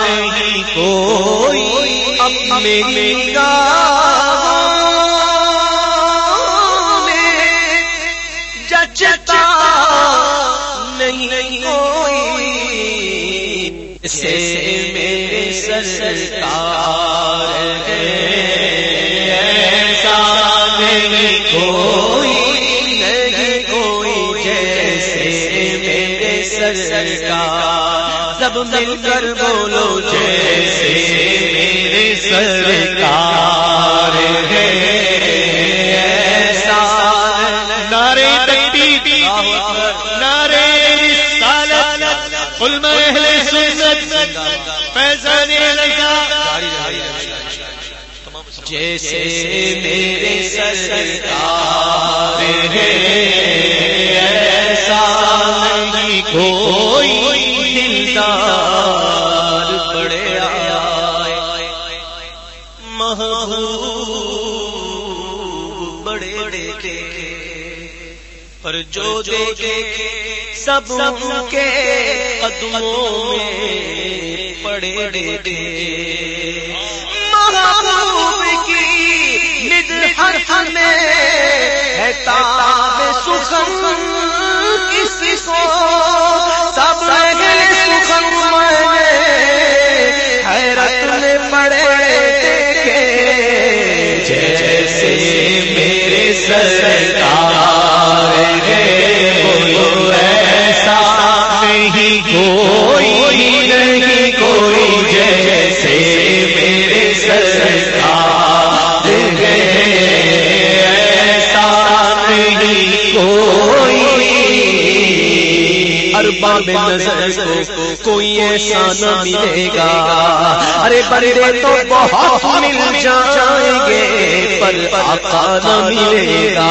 نہیں کوئی اب میری جچتا نہیں کوئی نہیں کوئی سے میرے سرکار ایسا نہیں کوئی نہیں کوئی، جیسے میرے سرکار سب مل کر بولو، جیسے میرے سرکار رسالت علم اہل سنت لگا جیسے میرے سرکار ہے، ایسا نہیں کوئی بڑے بڑے بڑے پر جو دیکھے سب کے قدموں میں پڑے دے محبوب کی مدحت میں ہے تاب سخن۔ کسی کو سب کوئی ایسا نہ ملے گا۔ ارے بڑے تو بہت مل جائیں گے پر آقا نہ ملے گا۔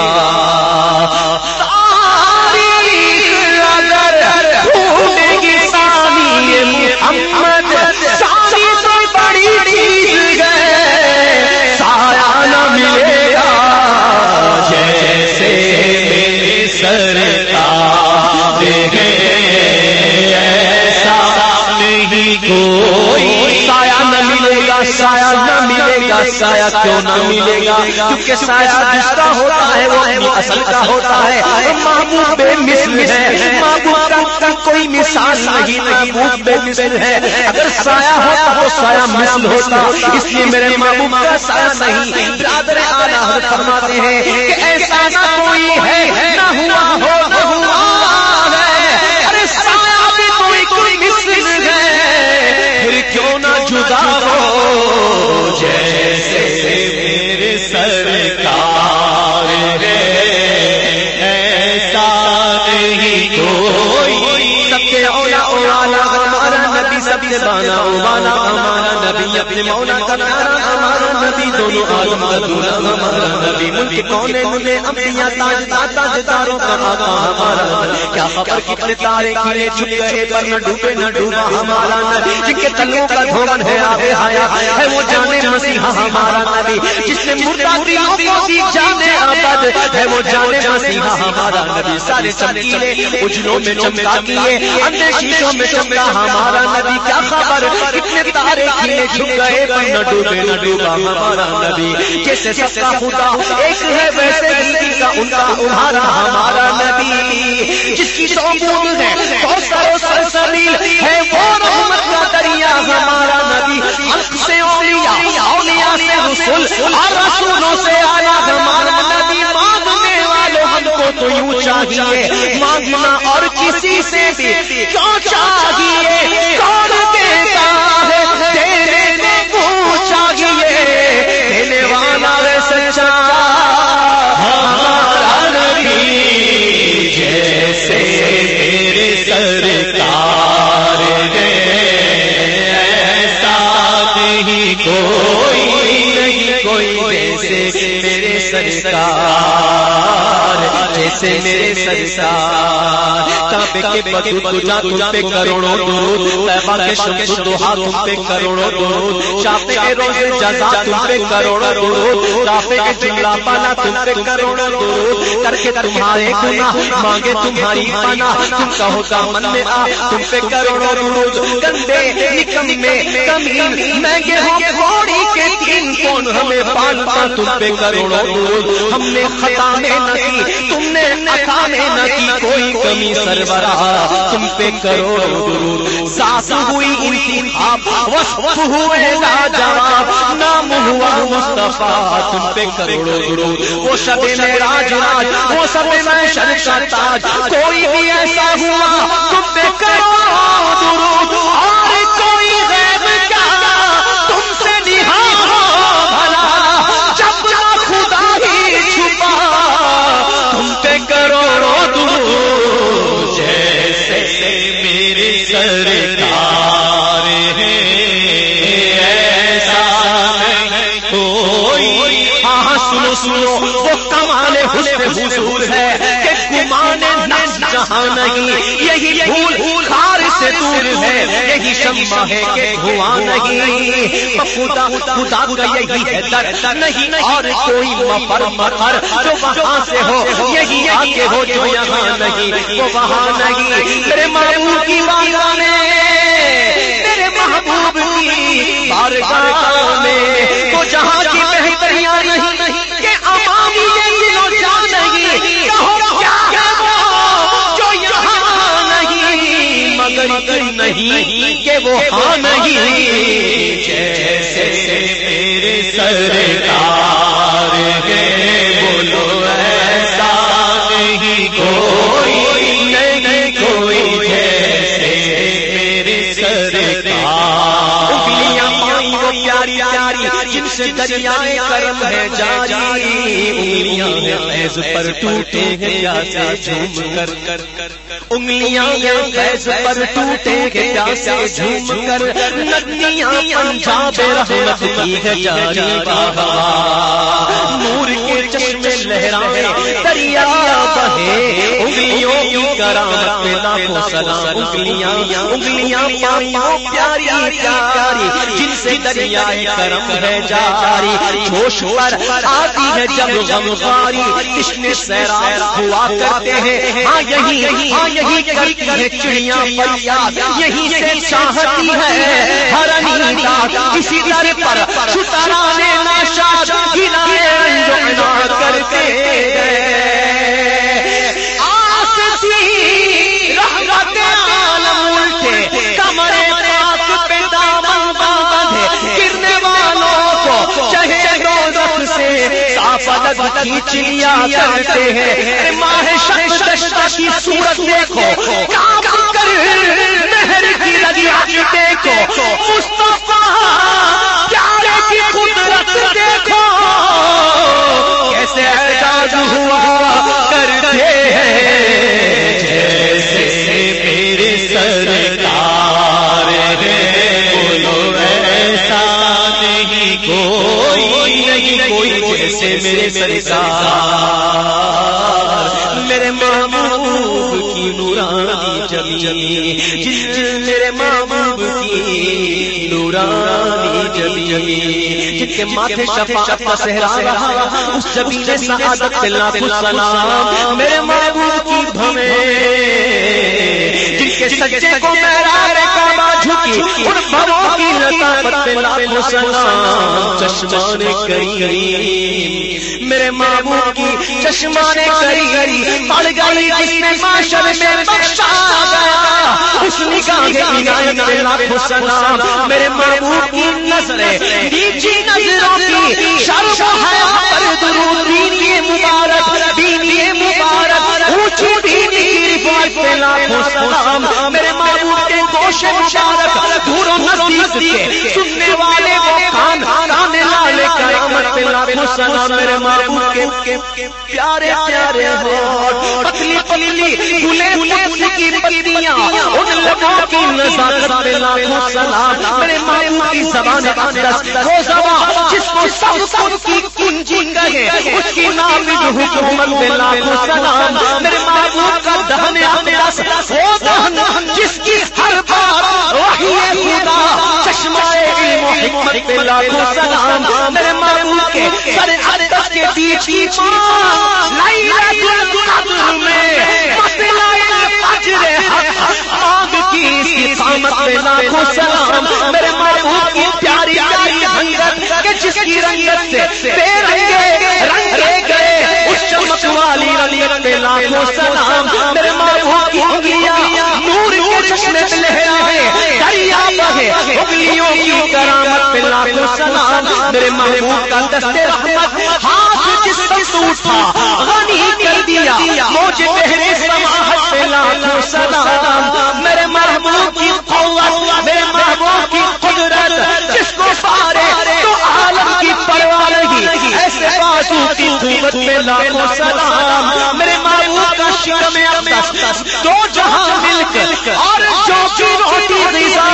سایہ کیوں نہ ملے گا؟ کیونکہ سایہ جس کا ہوتا ہے وہ اپنی اصل کا ہوتا ہے۔ محبوب بے مثل ہے۔ محبوب کا کوئی مثال نہیں محبوب بے مثل ہے۔ اگر سایہ ہوتا وہ سایہ مثل ہوتا۔ اس لیے میرے محبوب کا سایہ نہیں۔ برادر آلہ فرماتے ہیں کہ ایسا نہ کوئی ہے نہ ہوا ہو نہ ہوا ہے۔ ارے سایہ بھی کوئی کوئی مثل ہے۔ پھر کیوں نہ جدا نبی سب نبی اپنے مولا کا ہمارا نبی، دونوں عالم کا دولا ہمارا نبی، ملک کونے ملے انبیاء تاج تاج داروں کا آقا ہمارا کیا خبر؟ کتنے تارے کھلے چھپ گئے پر نہ ڈوبے، نہ ڈوبا ہمارا نبی۔ جن کے تلوں کا دھومن ہے، آبے آیا ہے، وہ جانے مسیحا ہمارا نبی۔ جس نے مردہ دلوں کو دی جانے آباد ہے وہ جانے مسیحا ہمارا نبی۔ سارے چمکیلے، اجلوں میں چمکا کیے اندھے شیشوں میں چمکا ہمارا نبی۔ کیا خبر؟ کتنے تارے کھلے گئے پر نہ ڈوبے نہ ڈوبا ہمارا نبی۔ جیسے سب کا خدا ایک ہے ویسے ہی کا ان کا تمہارا ہمارا نبی۔ جس کی سوبود ہے بہت سارے سلسلیل ہے وہ رحمت کا دریا ہمارا نبی۔ حق سے اولیاء اولیاء سے رسول اور رسولوں سے آیا ہمارا نبی۔ مانگنے والوں ہم کو تو یوں چاہیے مانگنا اور کسی سے بھی کیوں چاہیے؟ کون میرے سرکار کعبے کے بدو تجا تم پہ کروڑوں درود۔ طیبہ کے شمس دوہا تم پہ کروڑوں درود۔ کے روز جزا تم پہ کروڑوں درود۔ رافے کے جملہ پانا تم پہ کروڑوں درود۔ کر کے تمہارے گناہ مانگے تمہاری پانا۔ تم کہو دامن میں آ تم پہ کروڑوں درود۔ گندے نکمے کمین مہنگے ہو گھوڑی کے تین کون ہمیں پالتا تم پہ کروڑوں درود۔ ہم نے خطا میں نہ کی تم نے عطا میں نہ کی کوئی کمی سربراہ تم پہ کروڑوں درود۔ ساس ہوئی انتخاب وصف ہوئے لاجواب نام ہوا مصطفیٰ تم پہ کروڑوں درود۔ وہ شب میں راج وہ سب میں کا تاج۔ کوئی بھی ایسا ہوا تم پہ کروڑوں درود۔ کوئی ہاں سنو سنو، وہ کمال حسن حضور ہے کہ گمانے نفس جہاں نہیں، یہی بھول خار سے دور ہے، یہی شمع ہے کہ دھواں نہیں۔ خدا خدا کا یہی ہے در، نہیں اور کوئی مفر مفر جو وہاں سے ہو، یہی آگے ہو جو یہاں نہیں، وہ وہاں نہیں۔ میرے محبوب کی بارگاہ میں، میرے محبوب کی بارگاہ میں، تو جہاں ہے جاری، انگلیاں ہیں فیض پر ٹوٹے ہیں پیاسے جھوم کر۔ انگلیاں ہیں فیض پر ٹوٹے ہیں پیاسے جھوم کر۔ ندیاں پنجاب رحمت کی ہے جاری بابا نور کے لہرائے دریا بہے انگلیوں کی کرامت پہ لاکھوں سلام انگلیاں انگلیاں پانیوں پیاری پیاری جن سے دریائے کرم ہے جاری جوش پر آتی ہے جب غم غاری کشن سیراب ہوا کرتے ہیں ہاں یہی ہاں یہی کرتی ہے چڑیاں فریاد یہی سے چاہتی ہے در پر ناشاد انا کرتے ہیں گرنے والوں کو کرتے ہیں ماہ شک کی صورت دیکھو کام کر مہر کی رجعت دیکھو مصطفیٰ پیارے کی قدرت دیکھو۔ کیسے اعجاز ہوا کرتے ہیں، جیسے میرے سرکار ہے، بولو ایسا نہیں، کوئی نہیں، کوئی جیسے میرے سرکار، میرے محبوب کی نورانی جمی میرے محبوب کی نورانی جمی جن کے ماتھے شفاعت کا صحرا رہا اس سعادت پہ لاکھوں سلام میرے محبوب کی جن کے سجدے کو کعبہ جھکی ان بھموں کی لطافت پہ لاکھوں سلام چشمان کریم میرے محبوب کی چشمان کریم پڑ گئی جس میں معاشر میں بخشا اس نگاہ کے عنایت پہ لاکھوں سلام میرے محبوب کی نظریں، نیچی نظروں کی شرف ہے پر درود دینی مبارک دینی مبارک، اونچی دینی کی رفعت پہ لاکھوں سلام میرے محبوب کے گوش مبارک، دور و نزدیک کے سننے والے وہ کان کان لالے قیامت پہ لاکھوں سلام میرے محبوب کے پیارے پیارے ہو پتلی پتلی، گلے گلے کی پتیاں لبوں کی نزاکت پہ لاکھوں سلام میرے محبوب کی زبان اقدس وہ زبان جس کو سب کی کنجی کہے اس کی نامد حکومت پہ لاکھوں سلام میرے محبوب کا دہن اقدس وہ دہن جس کی ہر بار وحی خدا چشمہ علم و حکمت پہ لاکھوں سلام میرے محبوب کے سر اقدس کے بیچ کی ماں لیلت القدر میں مسئلہ رنگت جس کی رنگت سے بے رنگے رنگے گئے، اس چمک والی رنگت پہ لاکھوں سلام میرے محبوب کی انگلیاں نور کے چشمے پہ لہرائے دریا بہے انگلیوں کی کرامت پہ لاکھوں سلام میرے محبوب کا دستے رحمت، ہاتھ جس پر ٹوٹا غنی کر دیا، موجے پہرے سماحت پہ لاکھوں سلام شکم دو جہاں مل کے اور جو کی روٹی غذا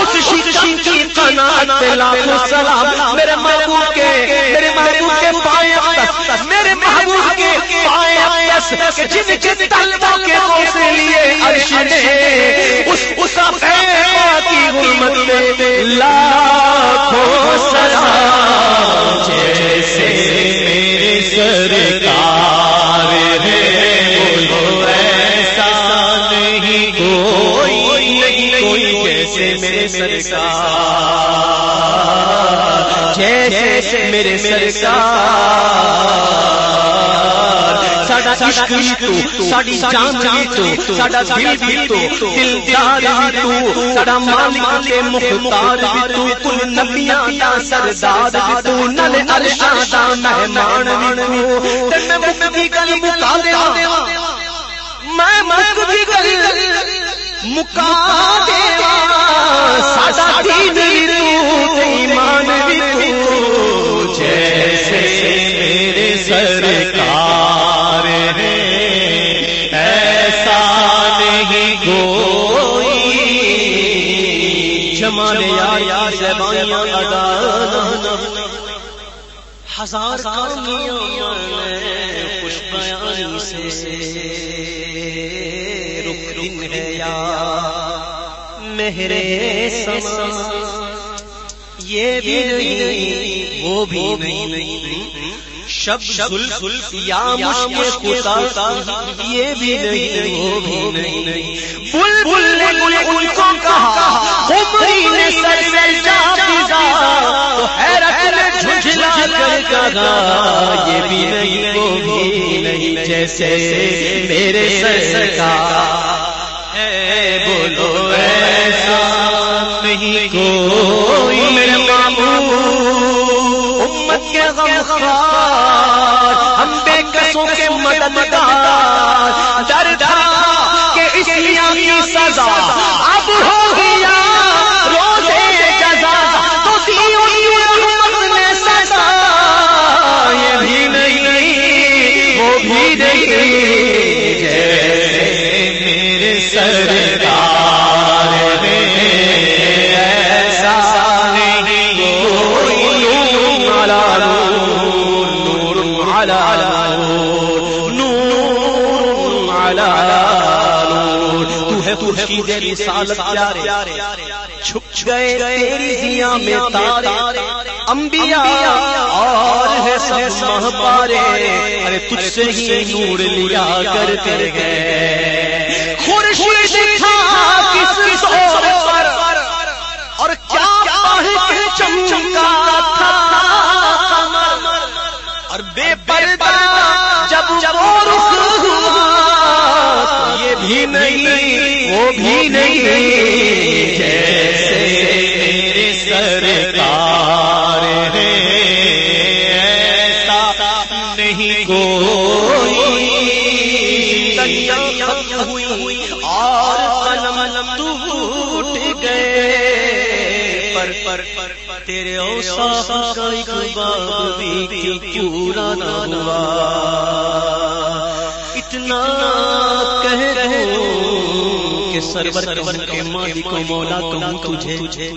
اس شکم کی قناعت لاکھوں سلام میرے محبوب کے میرے محبوب کے پائے اقدس میرے محبوب کے پائے کہ جن جن طلبوں کے لیے عرش نے اس میرے سرکار۔ ساڈا عشق بھی تو، ساڈی جان بھی تو، ساڈا دل بھی تو، دلدار بھی تو، ساڈا مالک کے مختار بھی تو، کل نبیاں دا سردار بھی تو، نل عرشاں دا مہمان بھی تو۔ تے میں مکھی گل مکا دیواں میں مکھی گل مکا دیواں ساڈا دین بھی تو، ایمان بھی تو۔ جمال یار زبانیاں ادا ہزار کامیاں خوش بیانی سے رخ دن ہے یا مہرے سما یہ بھی نہیں وہ بھی نہیں۔ شب زلف یا مشک خدا یہ بھی نہیں وہ بھی نہیں۔ بلبل نے گل ان کو کہا نے سر سے جا فضا تو حیرت میں جھجلا کر کہا یہ بھی نہیں وہ بھی نہیں جیسے میرے سر کا۔ ہے بولو ایسا نہیں کوئی میرے ماموں امت کے غم کسوں کے مددگار ڈر تھا کہ اس کی سزا۔ اب ہو ہے رسالت پیارے، چھپ گئے تیری ضیاء میں تارے، انبیاء اور ہے سب ماہ پارے ارے تجھ سے ہی نور لیا کرتے گئے۔ خورشید تھا کس طور پر، اور کیا پڑھ کے چمچمکا تھا؟ بھی نہیں، وہ بھی نہیں، جیسے میرے سرکار ہے ایسا نہیں کوئی۔ دنیا ہوئی اور قلم ٹوٹ گئے۔ پر پر پر تیرے اوصاف کا ایک باب بھی کیوں پورا نہ ہوا؟ اتنا کہ سرور کے مالک و مولا کہوں تجھے؟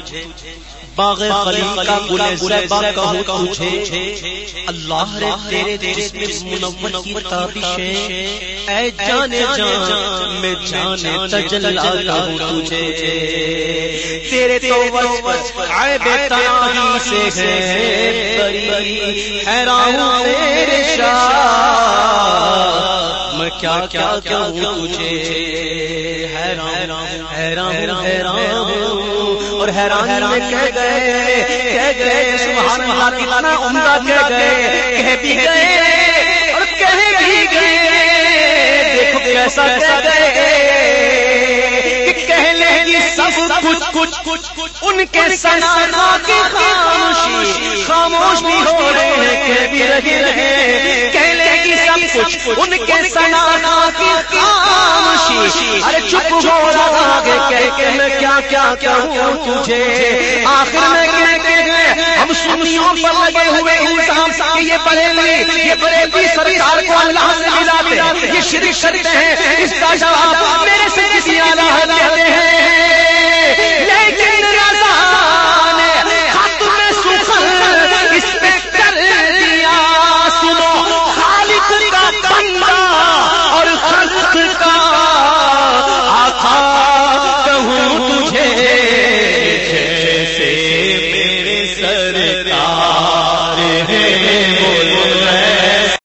باغ خلیل کا گل زیبا کہوں تجھے؟ اللہ رے تیرے جسم منور کی تابش اے جانے جان میں جانے تجلا کہوں تجھے؟ تیرے تو وصف عیب تناہی سے ہے۔ بری حیران تیرے شاہ۔ میں کیا کیا کہوں تجھے؟ حیران حیران حیران اور حیران میں کہہ گئے کہہ گئے سبحان اللہ کتنا عمدہ کہہ گئے، کہہ بھی گئے اور کہہ بھی گئے۔ دیکھو کیسا کہہ گئے۔ سب کچھ کچھ کچھ ان کے سنا خاموشی خاموش بھی ہو رہے ہیں بھی رہے ہیں۔ کہہ لیں گی سب کچھ، ان کے سنا کی خاموشی۔ ارے چپ ہو رہا ہے کہہ کے میں کیا کیا کہوں تجھے۔ آخر میں کہہ کے گئے، ہم سنیوں پر لگے ہوئے الزام کہ یہ بریلی یہ بریلی سرکار کو اللہ سے ملاتے یہ شرک کرتے ہیں۔ اس کا جواب میرے سے کسی آلہ